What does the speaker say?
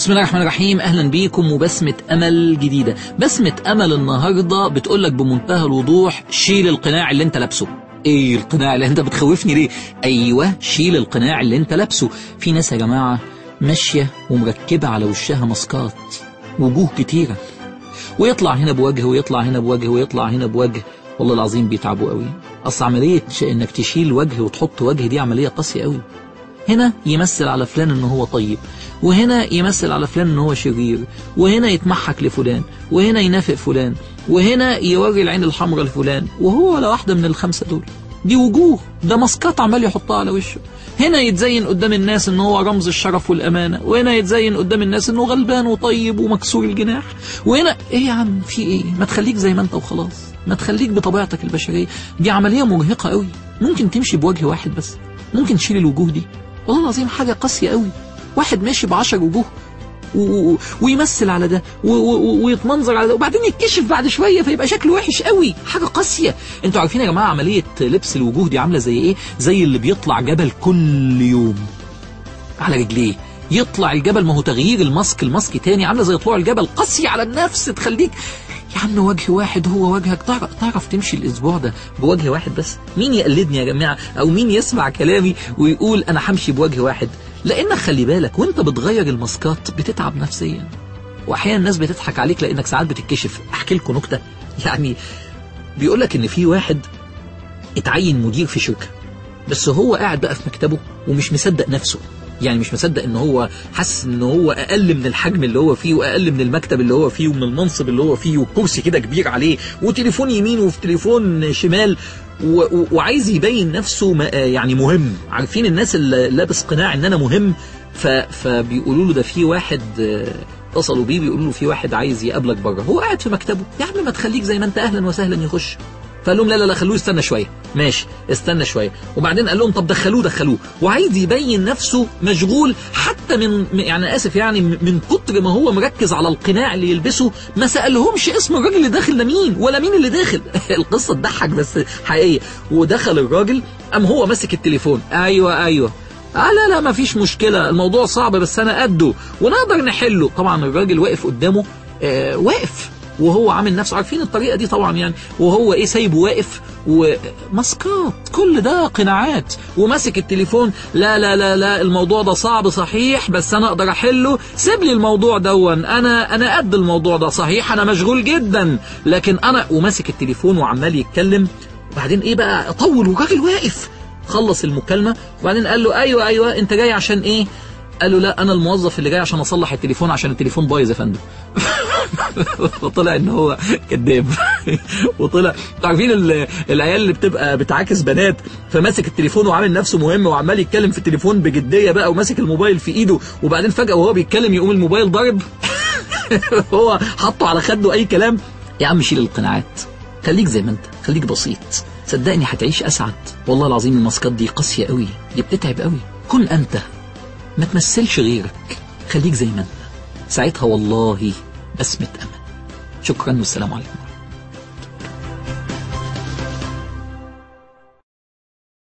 بسم الله الرحمن الرحيم. أهلا بيكم وبسمة أمل جديدة. بسمة أمل النهاردة بتقولك بمنتهى الوضوح شيل القناع اللي انت لابسه. إيه القناع اللي انت بتخوفني ليه؟ أيوه شيل القناع اللي انت لابسه. في ناس يا جماعة ماشية ومركبة على وشها ماسكات وجوه كتيرة. ويطلع هنا بوجه ويطلع هنا بوجه ويطلع هنا بوجه. والله العظيم بيتعبوا قوي. أصل عملية إنك تشيل وجه وتحط وجه دي عملية قاسية قوي. هنا يمثل على فلان ان هو طيب وهنا يمثل على فلان ان هو شرير وهنا يتمحك لفلان وهنا ينافق فلان وهنا يوري العين الحمراء لفلان وهو ولا واحدة من الخمسة دول. دي وجوه ده ماسكات عمال يحطها على وشه. هنا يتزين قدام الناس ان هو رمز الشرف والأمانة وهنا يتزين قدام الناس إنه غلبان وطيب ومكسور الجناح. وهنا إيه يا عم في إيه؟ ما تخليك زي ما أنت وخلاص. ما تخليك بطبيعتك البشرية. دي عملية مرهقة قوي ممكن تمشي بوجه واحد بس. ممكن تشيل الوجوه دي. والله العظيم حاجة قاسية قوي. واحد ماشي بعشر وجوه. ويمثل على ده. ويتمنظر على ده وبعدين يتكشف بعد شوية فيبقى شكله وحش قوي. حاجة قاسية. أنتوا عارفين يا جماعة عملية لبس الوجوه دي عاملة زي إيه؟ زي اللي بيطلع جبل كل يوم. على رجليه. يطلع الجبل ما هو تغيير الماسك الماسك تاني عاملة زي طلوع الجبل. قاسية على النفس تخليك يا عم وجه واحد هو وجهك. تعرف, تعرف تمشي الأسبوع ده بوجه واحد بس؟ مين يقلدني يا جماعة؟ أو مين يسمع كلامي ويقول أنا همشي بوجه واحد؟ لانك خلي بالك وأنت بتغير الماسكات بتتعب نفسيا. واحيانا الناس بتضحك عليك لأنك ساعات بتتكشف. أحكي لكم نكتة. يعني بيقول لك إن في واحد اتعين مدير في شركة بس هو قاعد بقى في مكتبه ومش مصدق نفسه. يعني مش مصدق إن هو حاسس إن هو أقل من الحجم اللي هو فيه وأقل من المكتب اللي هو فيه ومن المنصب اللي هو فيه والكرسي كده كبير عليه وتليفون يمين وفي تليفون شمال. وعايز يبين نفسه. يعني مهم عارفين الناس اللي لابس قناع إن أنا مهم. فبيقولوا له ده في واحد اتصلوا بيه بيقولوا له في واحد عايز يقابلك بره هو قاعد في مكتبه يا عم ما تخليك زي ما أنت أهلا وسهلا يخش فقال لهم لا لا لا خلوه يستنى شوية. ماشي استنى شوية. وبعدين قال لهم طب دخلوه دخلوه. وعايز يبين نفسه مشغول حتى من يعني آسف يعني من كتر ما هو مركز على القناع اللي يلبسه ما سألهمش اسم الراجل اللي داخل ده مين ولا مين اللي داخل. القصة تضحك بس حقيقية. ودخل الراجل قام هو ماسك التليفون. أيوه أيوه. آه لا لا ما فيش مشكلة الموضوع صعب بس أنا قده ونقدر نحله. طبعا الراجل واقف قدامه آه واقف. وهو عامل نفسه. عارفين الطريقة دي طبعا يعني. وهو إيه سايبه واقف وماسكات كل ده قناعات وماسك التليفون. لا لا لا لا الموضوع ده صعب صحيح بس أنا أقدر أحله. سيب لي الموضوع دون أنا أنا قد الموضوع ده صحيح أنا مشغول جدا. لكن أنا وماسك التليفون وعمال يتكلم. وبعدين إيه بقى؟ طول والراجل واقف. خلص المكالمة. وبعدين قال له أيوه أيوه أنت جاي عشان إيه؟ قال له لا أنا الموظف اللي جاي عشان أصلح التليفون عشان التليفون بايظ يا فندم. وطلع إن هو كذاب. وطلع. عارفين العيال اللي بتبقى بتعاكس بنات فماسك التليفون وعامل نفسه مهم وعمال يتكلم في التليفون بجدية بقى وماسك الموبايل في إيده وبعدين فجأة وهو بيتكلم يقوم الموبايل ضارب. هو حطه على خده أي كلام. يا عم شيل القناعات. خليك زي ما انت. خليك بسيط. صدقني هتعيش أسعد. والله العظيم الماسكات دي قاسية قوي. دي بتتعب قوي. كن أنت. ما تمثلش غيرك. خليك زي ما انت. ساعتها والله بسمة أمل شكرا والسلام عليكم.